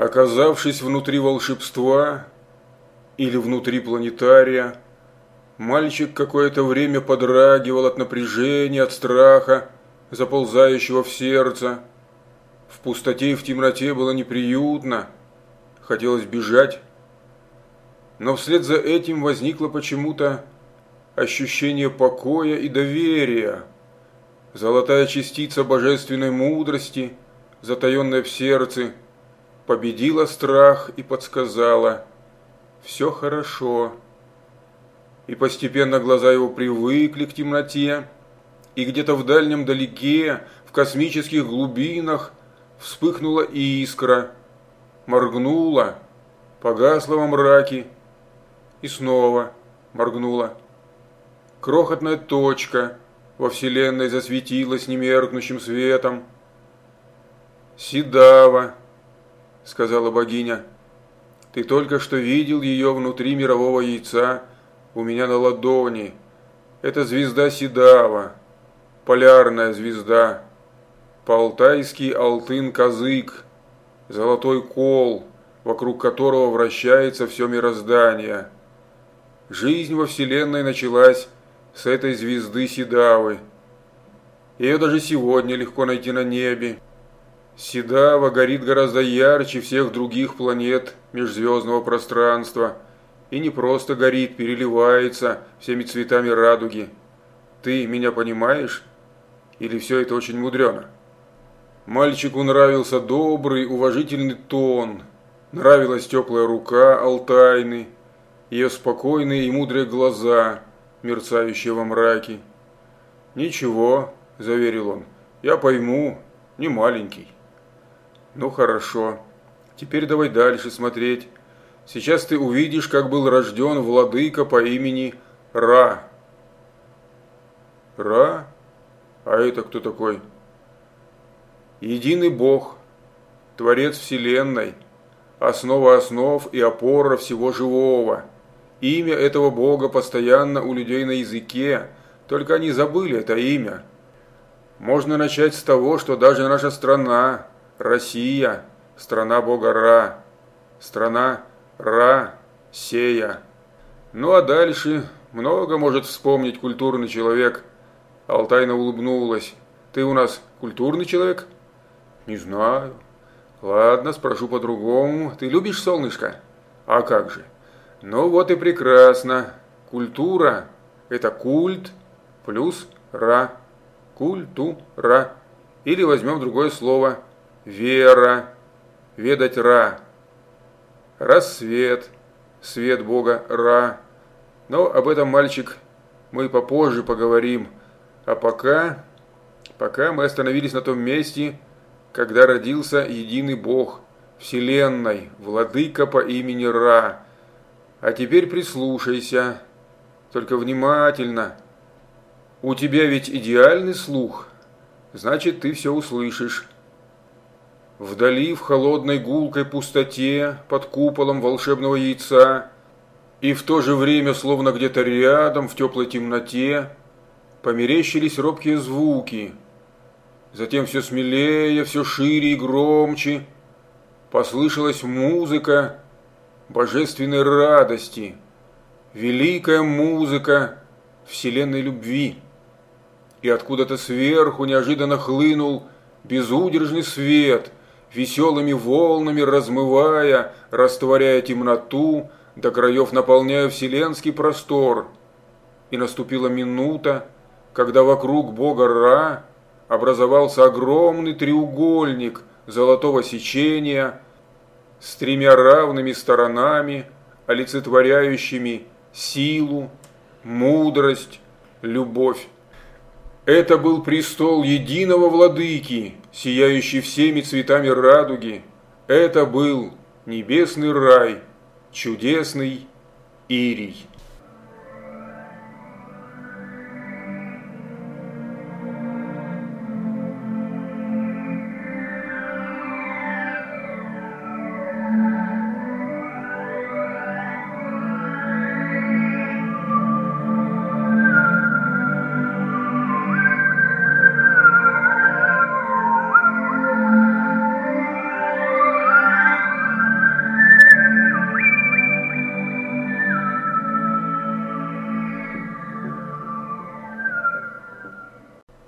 Оказавшись внутри волшебства или внутри планетария, мальчик какое-то время подрагивал от напряжения, от страха, заползающего в сердце. В пустоте и в темноте было неприютно, хотелось бежать. Но вслед за этим возникло почему-то ощущение покоя и доверия. Золотая частица божественной мудрости, затаенная в сердце, победила страх и подсказала «все хорошо». И постепенно глаза его привыкли к темноте, и где-то в дальнем далеке, в космических глубинах, вспыхнула искра, моргнула, погасла во мраке и снова моргнула. Крохотная точка во Вселенной засветилась немеркнущим светом. «Седава», — сказала богиня, — «ты только что видел ее внутри мирового яйца у меня на ладони. Это звезда Седава, полярная звезда, по-алтайский Алтын-Казык, золотой кол, вокруг которого вращается все мироздание. Жизнь во Вселенной началась с этой звезды Седавы. Ее даже сегодня легко найти на небе. Седава горит гораздо ярче всех других планет межзвездного пространства. И не просто горит, переливается всеми цветами радуги. Ты меня понимаешь? Или все это очень мудрено? Мальчику нравился добрый, уважительный тон. Нравилась теплая рука Алтайны, ее спокойные и мудрые глаза – мерцающие во мраке. «Ничего», – заверил он, – «я пойму, не маленький». «Ну хорошо, теперь давай дальше смотреть. Сейчас ты увидишь, как был рожден владыка по имени Ра». «Ра? А это кто такой?» «Единый Бог, Творец Вселенной, основа основ и опора всего живого». Имя этого бога постоянно у людей на языке, только они забыли это имя. Можно начать с того, что даже наша страна, Россия, страна бога Ра, страна Ра, Сея. Ну а дальше много может вспомнить культурный человек. Алтайна улыбнулась. Ты у нас культурный человек? Не знаю. Ладно, спрошу по-другому. Ты любишь солнышко? А как же? Ну вот и прекрасно. Культура – это культ плюс ра. Культура. Или возьмем другое слово – вера. Ведать ра. Рассвет. Свет Бога Ра. Но об этом, мальчик, мы попозже поговорим. А пока, пока мы остановились на том месте, когда родился единый Бог Вселенной, владыка по имени Ра – а теперь прислушайся, только внимательно. У тебя ведь идеальный слух, значит, ты все услышишь. Вдали, в холодной гулкой пустоте, под куполом волшебного яйца, и в то же время, словно где-то рядом, в теплой темноте, померещились робкие звуки. Затем все смелее, все шире и громче послышалась музыка, божественной радости, великая музыка вселенной любви. И откуда-то сверху неожиданно хлынул безудержный свет, веселыми волнами размывая, растворяя темноту, до краев наполняя вселенский простор. И наступила минута, когда вокруг бога Ра образовался огромный треугольник золотого сечения – с тремя равными сторонами, олицетворяющими силу, мудрость, любовь. Это был престол единого владыки, сияющий всеми цветами радуги. Это был небесный рай, чудесный Ирий.